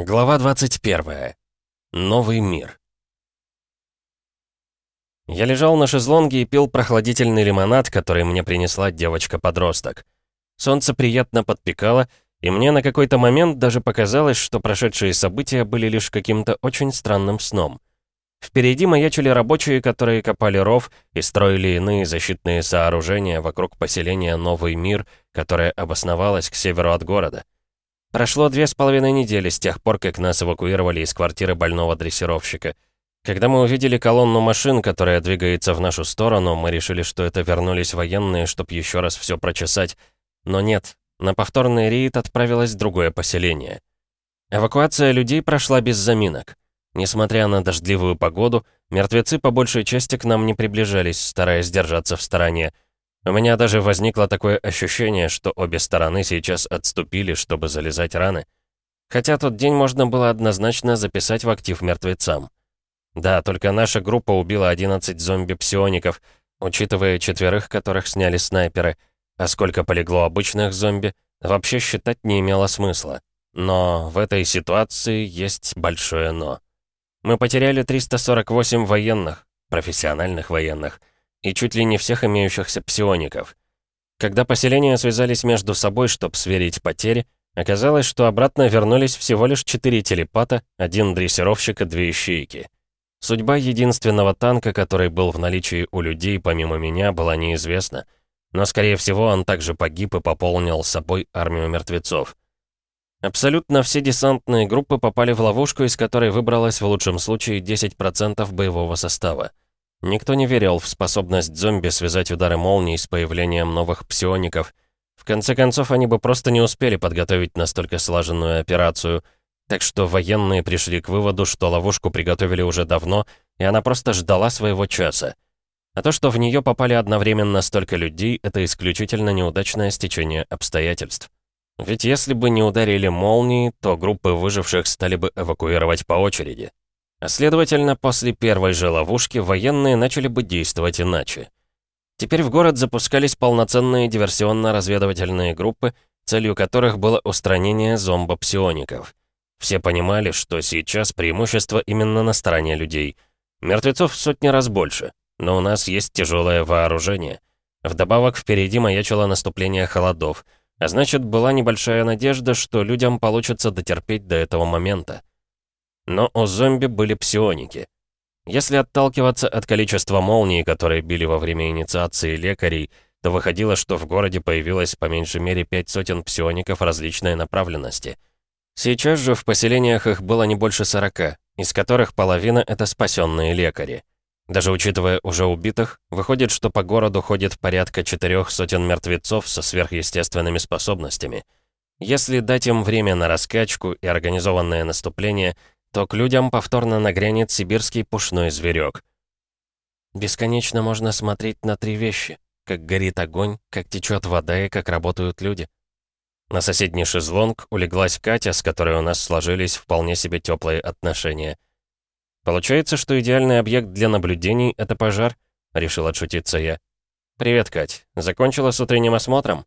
Глава 21. Новый мир. Я лежал на шезлонге и пил прохладительный лимонад, который мне принесла девочка-подросток. Солнце приятно подпекало, и мне на какой-то момент даже показалось, что прошедшие события были лишь каким-то очень странным сном. Впереди маячили рабочие, которые копали ров и строили иные защитные сооружения вокруг поселения Новый мир, которое обосновалось к северу от города. Прошло две с половиной недели с тех пор, как нас эвакуировали из квартиры больного дрессировщика. Когда мы увидели колонну машин, которая двигается в нашу сторону, мы решили, что это вернулись военные, чтобы еще раз все прочесать. Но нет, на повторный рейд отправилось другое поселение. Эвакуация людей прошла без заминок. Несмотря на дождливую погоду, мертвецы по большей части к нам не приближались, стараясь держаться в стороне. У меня даже возникло такое ощущение, что обе стороны сейчас отступили, чтобы залезать раны. Хотя тот день можно было однозначно записать в актив мертвецам. Да, только наша группа убила 11 зомби-псиоников, учитывая четверых, которых сняли снайперы. А сколько полегло обычных зомби, вообще считать не имело смысла. Но в этой ситуации есть большое «но». Мы потеряли 348 военных, профессиональных военных, и чуть ли не всех имеющихся псиоников. Когда поселения связались между собой, чтобы сверить потери, оказалось, что обратно вернулись всего лишь четыре телепата, один дрессировщик и две ищейки. Судьба единственного танка, который был в наличии у людей, помимо меня, была неизвестна. Но, скорее всего, он также погиб и пополнил собой армию мертвецов. Абсолютно все десантные группы попали в ловушку, из которой выбралось в лучшем случае 10% боевого состава. Никто не верил в способность зомби связать удары молний с появлением новых псиоников. В конце концов, они бы просто не успели подготовить настолько слаженную операцию. Так что военные пришли к выводу, что ловушку приготовили уже давно, и она просто ждала своего часа. А то, что в нее попали одновременно столько людей, это исключительно неудачное стечение обстоятельств. Ведь если бы не ударили молнии, то группы выживших стали бы эвакуировать по очереди. Следовательно, после первой же ловушки военные начали бы действовать иначе. Теперь в город запускались полноценные диверсионно-разведывательные группы, целью которых было устранение зомбопсиоников. Все понимали, что сейчас преимущество именно на стороне людей. Мертвецов в сотни раз больше, но у нас есть тяжелое вооружение. Вдобавок впереди маячило наступление холодов, а значит, была небольшая надежда, что людям получится дотерпеть до этого момента. Но у зомби были псионики. Если отталкиваться от количества молний, которые били во время инициации лекарей, то выходило, что в городе появилось по меньшей мере пять сотен псиоников различной направленности. Сейчас же в поселениях их было не больше сорока, из которых половина — это спасенные лекари. Даже учитывая уже убитых, выходит, что по городу ходит порядка четырех сотен мертвецов со сверхъестественными способностями. Если дать им время на раскачку и организованное наступление, то к людям повторно нагрянет сибирский пушной зверек. Бесконечно можно смотреть на три вещи. Как горит огонь, как течет вода и как работают люди. На соседний шезлонг улеглась Катя, с которой у нас сложились вполне себе теплые отношения. Получается, что идеальный объект для наблюдений — это пожар? Решил отшутиться я. «Привет, Кать. Закончила с утренним осмотром?»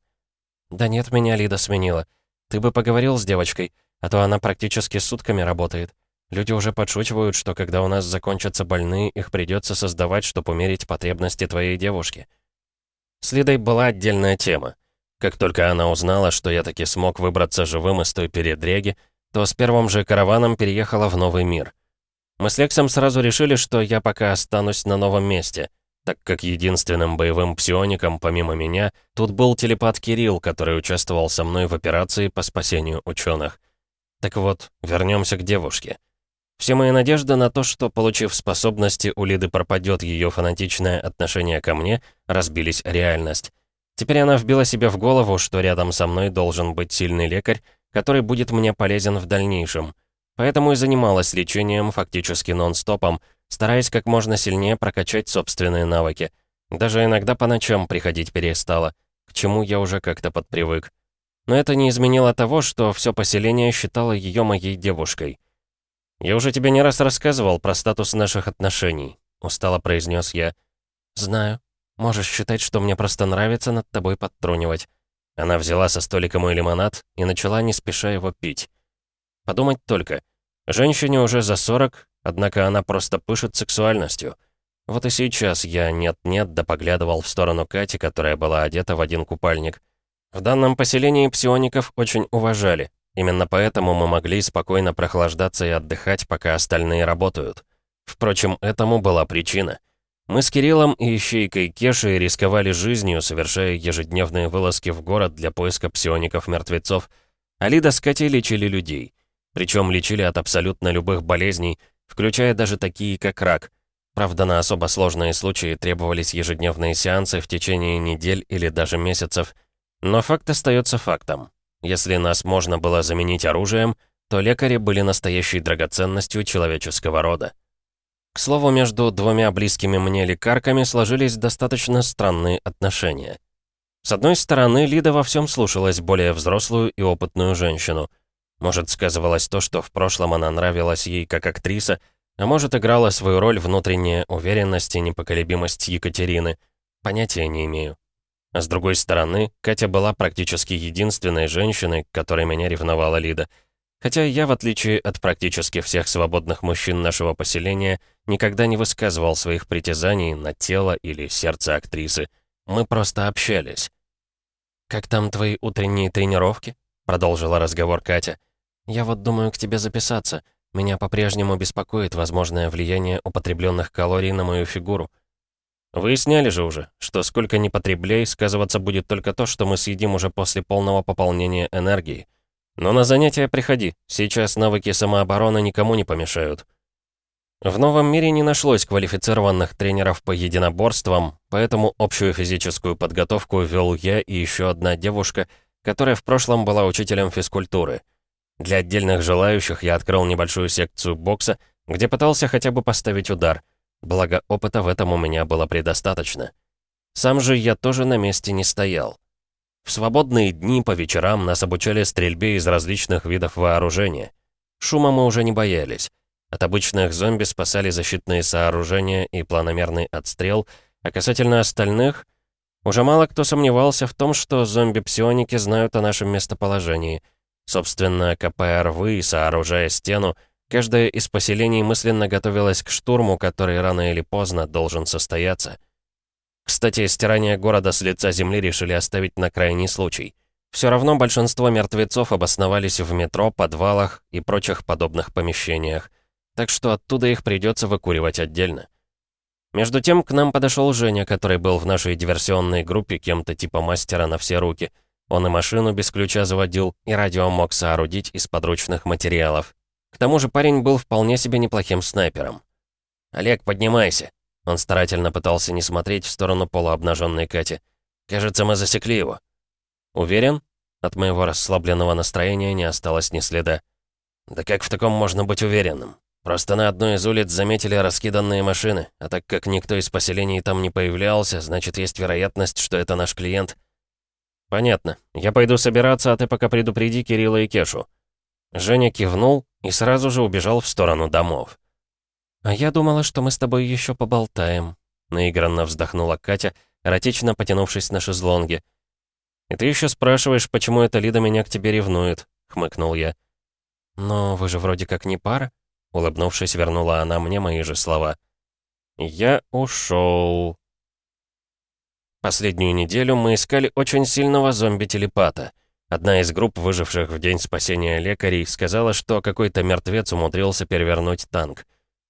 «Да нет, меня Лида сменила. Ты бы поговорил с девочкой, а то она практически сутками работает. Люди уже подшучивают, что когда у нас закончатся больные, их придется создавать, чтобы умерить потребности твоей девушки. С Лидой была отдельная тема. Как только она узнала, что я таки смог выбраться живым из той передряги, то с первым же караваном переехала в новый мир. Мы с Лексом сразу решили, что я пока останусь на новом месте, так как единственным боевым псиоником, помимо меня, тут был телепат Кирилл, который участвовал со мной в операции по спасению ученых. Так вот, вернемся к девушке. Все мои надежды на то, что, получив способности, у Лиды пропадет ее фанатичное отношение ко мне, разбились реальность. Теперь она вбила себе в голову, что рядом со мной должен быть сильный лекарь, который будет мне полезен в дальнейшем. Поэтому и занималась лечением фактически нон-стопом, стараясь как можно сильнее прокачать собственные навыки. Даже иногда по ночам приходить перестала, к чему я уже как-то подпривык. Но это не изменило того, что все поселение считало ее моей девушкой. «Я уже тебе не раз рассказывал про статус наших отношений», — устало произнес я. «Знаю. Можешь считать, что мне просто нравится над тобой подтрунивать». Она взяла со столика мой лимонад и начала не спеша его пить. Подумать только. Женщине уже за 40, однако она просто пышет сексуальностью. Вот и сейчас я нет-нет да поглядывал в сторону Кати, которая была одета в один купальник. В данном поселении псиоников очень уважали. Именно поэтому мы могли спокойно прохлаждаться и отдыхать, пока остальные работают. Впрочем, этому была причина. Мы с Кириллом и ищейкой Кешей рисковали жизнью, совершая ежедневные вылазки в город для поиска псиоников-мертвецов, а Лида с Катей лечили людей. Причем лечили от абсолютно любых болезней, включая даже такие, как рак. Правда, на особо сложные случаи требовались ежедневные сеансы в течение недель или даже месяцев. Но факт остается фактом. Если нас можно было заменить оружием, то лекари были настоящей драгоценностью человеческого рода. К слову, между двумя близкими мне лекарками сложились достаточно странные отношения. С одной стороны, Лида во всем слушалась более взрослую и опытную женщину. Может, сказывалось то, что в прошлом она нравилась ей как актриса, а может, играла свою роль внутренняя уверенность и непоколебимость Екатерины. Понятия не имею. А с другой стороны, Катя была практически единственной женщиной, к которой меня ревновала Лида — Хотя я, в отличие от практически всех свободных мужчин нашего поселения, никогда не высказывал своих притязаний на тело или сердце актрисы. Мы просто общались. «Как там твои утренние тренировки?» — продолжила разговор Катя. «Я вот думаю к тебе записаться. Меня по-прежнему беспокоит возможное влияние употребленных калорий на мою фигуру». «Выясняли же уже, что сколько ни потребляй, сказываться будет только то, что мы съедим уже после полного пополнения энергии». Но на занятия приходи, сейчас навыки самообороны никому не помешают. В новом мире не нашлось квалифицированных тренеров по единоборствам, поэтому общую физическую подготовку вел я и еще одна девушка, которая в прошлом была учителем физкультуры. Для отдельных желающих я открыл небольшую секцию бокса, где пытался хотя бы поставить удар, благо опыта в этом у меня было предостаточно. Сам же я тоже на месте не стоял. В свободные дни по вечерам нас обучали стрельбе из различных видов вооружения. Шума мы уже не боялись. От обычных зомби спасали защитные сооружения и планомерный отстрел, а касательно остальных, уже мало кто сомневался в том, что зомби-псионики знают о нашем местоположении. Собственно, копая рвы и сооружая стену, каждое из поселений мысленно готовилось к штурму, который рано или поздно должен состояться. Кстати, стирание города с лица земли решили оставить на крайний случай. Все равно большинство мертвецов обосновались в метро, подвалах и прочих подобных помещениях. Так что оттуда их придется выкуривать отдельно. Между тем к нам подошел Женя, который был в нашей диверсионной группе кем-то типа мастера на все руки. Он и машину без ключа заводил, и радио мог соорудить из подручных материалов. К тому же парень был вполне себе неплохим снайпером. «Олег, поднимайся!» Он старательно пытался не смотреть в сторону полуобнаженной Кати. «Кажется, мы засекли его». «Уверен?» От моего расслабленного настроения не осталось ни следа. «Да как в таком можно быть уверенным? Просто на одной из улиц заметили раскиданные машины, а так как никто из поселений там не появлялся, значит, есть вероятность, что это наш клиент». «Понятно. Я пойду собираться, а ты пока предупреди Кирилла и Кешу». Женя кивнул и сразу же убежал в сторону домов. «А я думала, что мы с тобой еще поболтаем», — наигранно вздохнула Катя, эротично потянувшись на шезлонге. «И ты еще спрашиваешь, почему эта Лида меня к тебе ревнует?» — хмыкнул я. «Но вы же вроде как не пара?» — улыбнувшись, вернула она мне мои же слова. «Я ушел. Последнюю неделю мы искали очень сильного зомби-телепата. Одна из групп, выживших в день спасения лекарей, сказала, что какой-то мертвец умудрился перевернуть танк.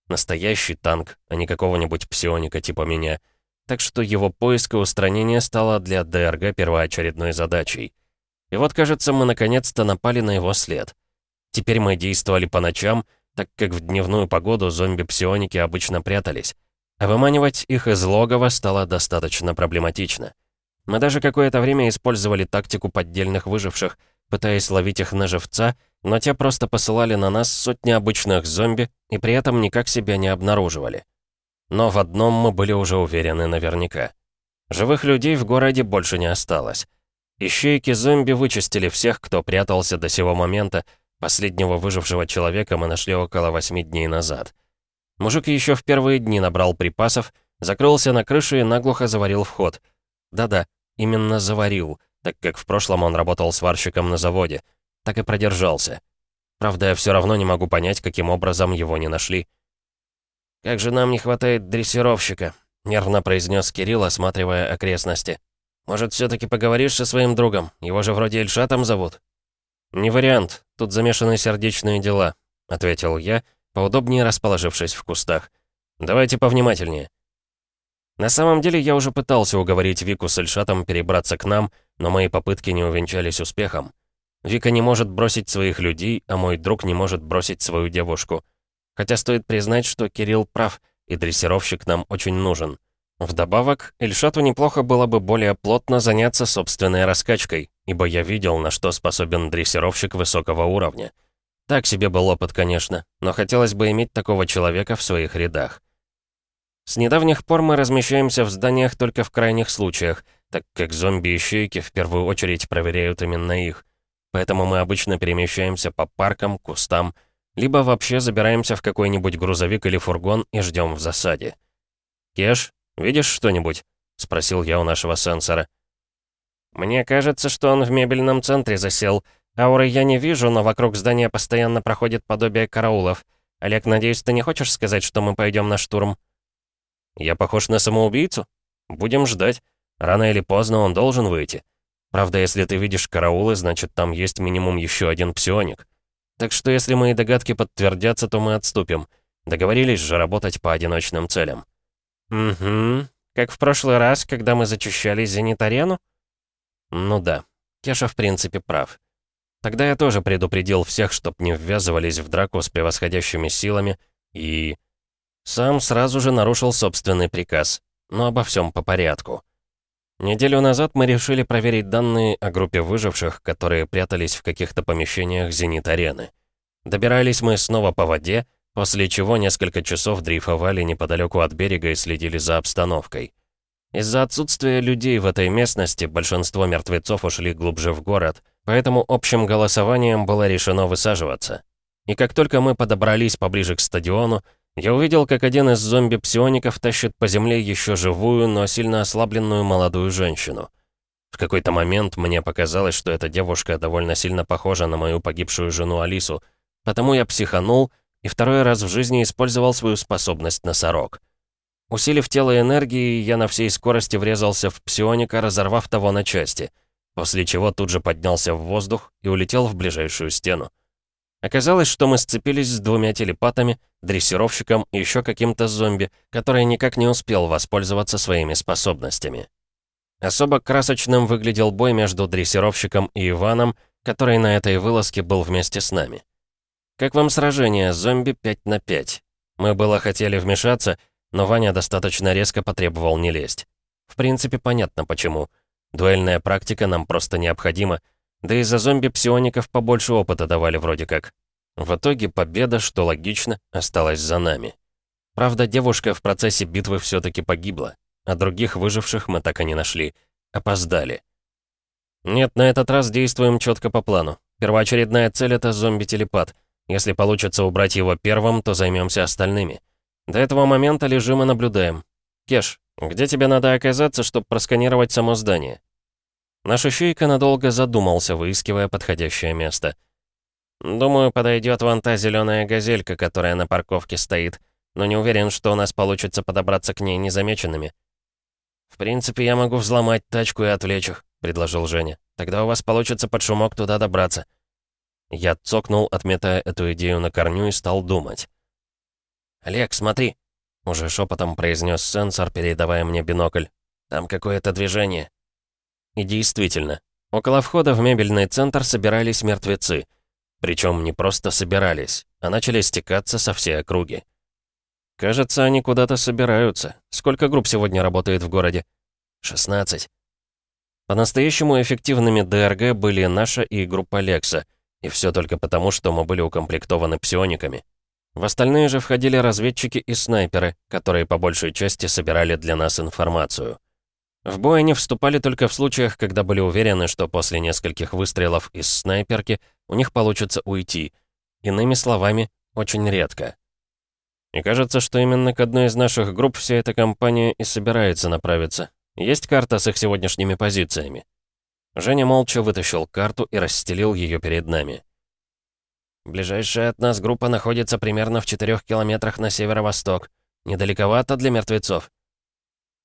Настоящий танк, а не какого-нибудь псионика типа меня. Так что его поиск и устранение стало для ДРГ первоочередной задачей. И вот, кажется, мы наконец-то напали на его след. Теперь мы действовали по ночам, так как в дневную погоду зомби-псионики обычно прятались. А выманивать их из логова стало достаточно проблематично. Мы даже какое-то время использовали тактику поддельных выживших, пытаясь ловить их на живца — но те просто посылали на нас сотни обычных зомби и при этом никак себя не обнаруживали. Но в одном мы были уже уверены наверняка. Живых людей в городе больше не осталось. Ищейки зомби вычистили всех, кто прятался до сего момента. Последнего выжившего человека мы нашли около восьми дней назад. Мужик еще в первые дни набрал припасов, закрылся на крыше и наглухо заварил вход. Да-да, именно заварил, так как в прошлом он работал сварщиком на заводе — так и продержался. Правда, я все равно не могу понять, каким образом его не нашли. «Как же нам не хватает дрессировщика», — нервно произнес Кирилл, осматривая окрестности. «Может, все таки поговоришь со своим другом? Его же вроде Ильшатом зовут». «Не вариант. Тут замешаны сердечные дела», — ответил я, поудобнее расположившись в кустах. «Давайте повнимательнее». На самом деле, я уже пытался уговорить Вику с Ильшатом перебраться к нам, но мои попытки не увенчались успехом. Вика не может бросить своих людей, а мой друг не может бросить свою девушку. Хотя стоит признать, что Кирилл прав, и дрессировщик нам очень нужен. Вдобавок, Ильшату неплохо было бы более плотно заняться собственной раскачкой, ибо я видел, на что способен дрессировщик высокого уровня. Так себе был опыт, конечно, но хотелось бы иметь такого человека в своих рядах. С недавних пор мы размещаемся в зданиях только в крайних случаях, так как зомби-ищейки в первую очередь проверяют именно их. Поэтому мы обычно перемещаемся по паркам, кустам, либо вообще забираемся в какой-нибудь грузовик или фургон и ждем в засаде. «Кеш, видишь что-нибудь?» — спросил я у нашего сенсора. «Мне кажется, что он в мебельном центре засел. Ауры я не вижу, но вокруг здания постоянно проходит подобие караулов. Олег, надеюсь, ты не хочешь сказать, что мы пойдем на штурм?» «Я похож на самоубийцу? Будем ждать. Рано или поздно он должен выйти. Правда, если ты видишь караулы, значит, там есть минимум еще один псионик. Так что если мои догадки подтвердятся, то мы отступим. Договорились же работать по одиночным целям». «Угу. Как в прошлый раз, когда мы зачищали Зенит-арену?» «Ну да. Кеша в принципе прав. Тогда я тоже предупредил всех, чтоб не ввязывались в драку с превосходящими силами, и... Сам сразу же нарушил собственный приказ. Но обо всем по порядку. Неделю назад мы решили проверить данные о группе выживших, которые прятались в каких-то помещениях «Зенит-арены». Добирались мы снова по воде, после чего несколько часов дрейфовали неподалеку от берега и следили за обстановкой. Из-за отсутствия людей в этой местности большинство мертвецов ушли глубже в город, поэтому общим голосованием было решено высаживаться. И как только мы подобрались поближе к стадиону, я увидел, как один из зомби-псиоников тащит по земле еще живую, но сильно ослабленную молодую женщину. В какой-то момент мне показалось, что эта девушка довольно сильно похожа на мою погибшую жену Алису, потому я психанул и второй раз в жизни использовал свою способность носорог. Усилив тело энергией, я на всей скорости врезался в псионика, разорвав того на части, после чего тут же поднялся в воздух и улетел в ближайшую стену. Оказалось, что мы сцепились с двумя телепатами, дрессировщиком и еще каким-то зомби, который никак не успел воспользоваться своими способностями. Особо красочным выглядел бой между дрессировщиком и Иваном, который на этой вылазке был вместе с нами. Как вам сражение зомби 5 на 5? Мы было хотели вмешаться, но Ваня достаточно резко потребовал не лезть. В принципе, понятно почему. Дуэльная практика нам просто необходима, да и за зомби-псиоников побольше опыта давали вроде как. В итоге победа, что логично, осталась за нами. Правда, девушка в процессе битвы все таки погибла, а других выживших мы так и не нашли. Опоздали. Нет, на этот раз действуем четко по плану. Первоочередная цель — это зомби-телепат. Если получится убрать его первым, то займемся остальными. До этого момента лежим и наблюдаем. Кеш, где тебе надо оказаться, чтобы просканировать само здание? Наш ищейка надолго задумался, выискивая подходящее место. «Думаю, подойдет вон та зеленая газелька, которая на парковке стоит, но не уверен, что у нас получится подобраться к ней незамеченными». «В принципе, я могу взломать тачку и отвлечь их», — предложил Женя. «Тогда у вас получится под шумок туда добраться». Я цокнул, отметая эту идею на корню, и стал думать. «Олег, смотри!» — уже шепотом произнес сенсор, передавая мне бинокль. «Там какое-то движение». И действительно, около входа в мебельный центр собирались мертвецы. Причем не просто собирались, а начали стекаться со всей округи. Кажется, они куда-то собираются. Сколько групп сегодня работает в городе? 16. По-настоящему эффективными ДРГ были наша и группа Лекса, и все только потому, что мы были укомплектованы псиониками. В остальные же входили разведчики и снайперы, которые по большей части собирали для нас информацию. В бой они вступали только в случаях, когда были уверены, что после нескольких выстрелов из снайперки у них получится уйти. Иными словами, очень редко. И кажется, что именно к одной из наших групп вся эта компания и собирается направиться. Есть карта с их сегодняшними позициями. Женя молча вытащил карту и расстелил ее перед нами. Ближайшая от нас группа находится примерно в четырех километрах на северо-восток. Недалековато для мертвецов.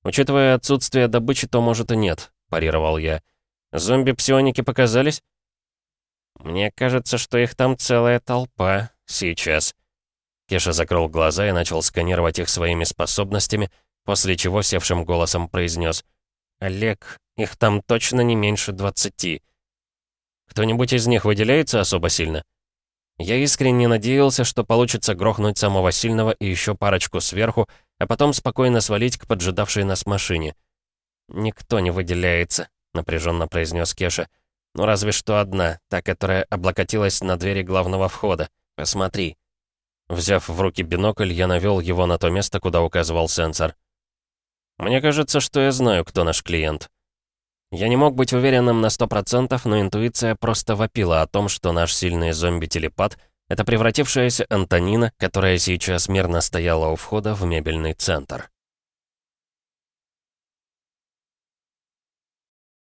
Учитывая отсутствие добычи, то может и нет, парировал я. Зомби-псионики показались? Мне кажется, что их там целая толпа. Сейчас. Кеша закрыл глаза и начал сканировать их своими способностями, после чего севшим голосом произнес: «Олег, их там точно не меньше двадцати. Кто-нибудь из них выделяется особо сильно?» Я искренне надеялся, что получится грохнуть самого сильного и еще парочку сверху, а потом спокойно свалить к поджидавшей нас машине. «Никто не выделяется», — напряженно произнес Кеша. «Ну разве что одна, та, которая облокотилась на двери главного входа. Посмотри». Взяв в руки бинокль, я навел его на то место, куда указывал сенсор. «Мне кажется, что я знаю, кто наш клиент». Я не мог быть уверенным на сто процентов, но интуиция просто вопила о том, что наш сильный зомби-телепат — это превратившаяся Антонина, которая сейчас мирно стояла у входа в мебельный центр.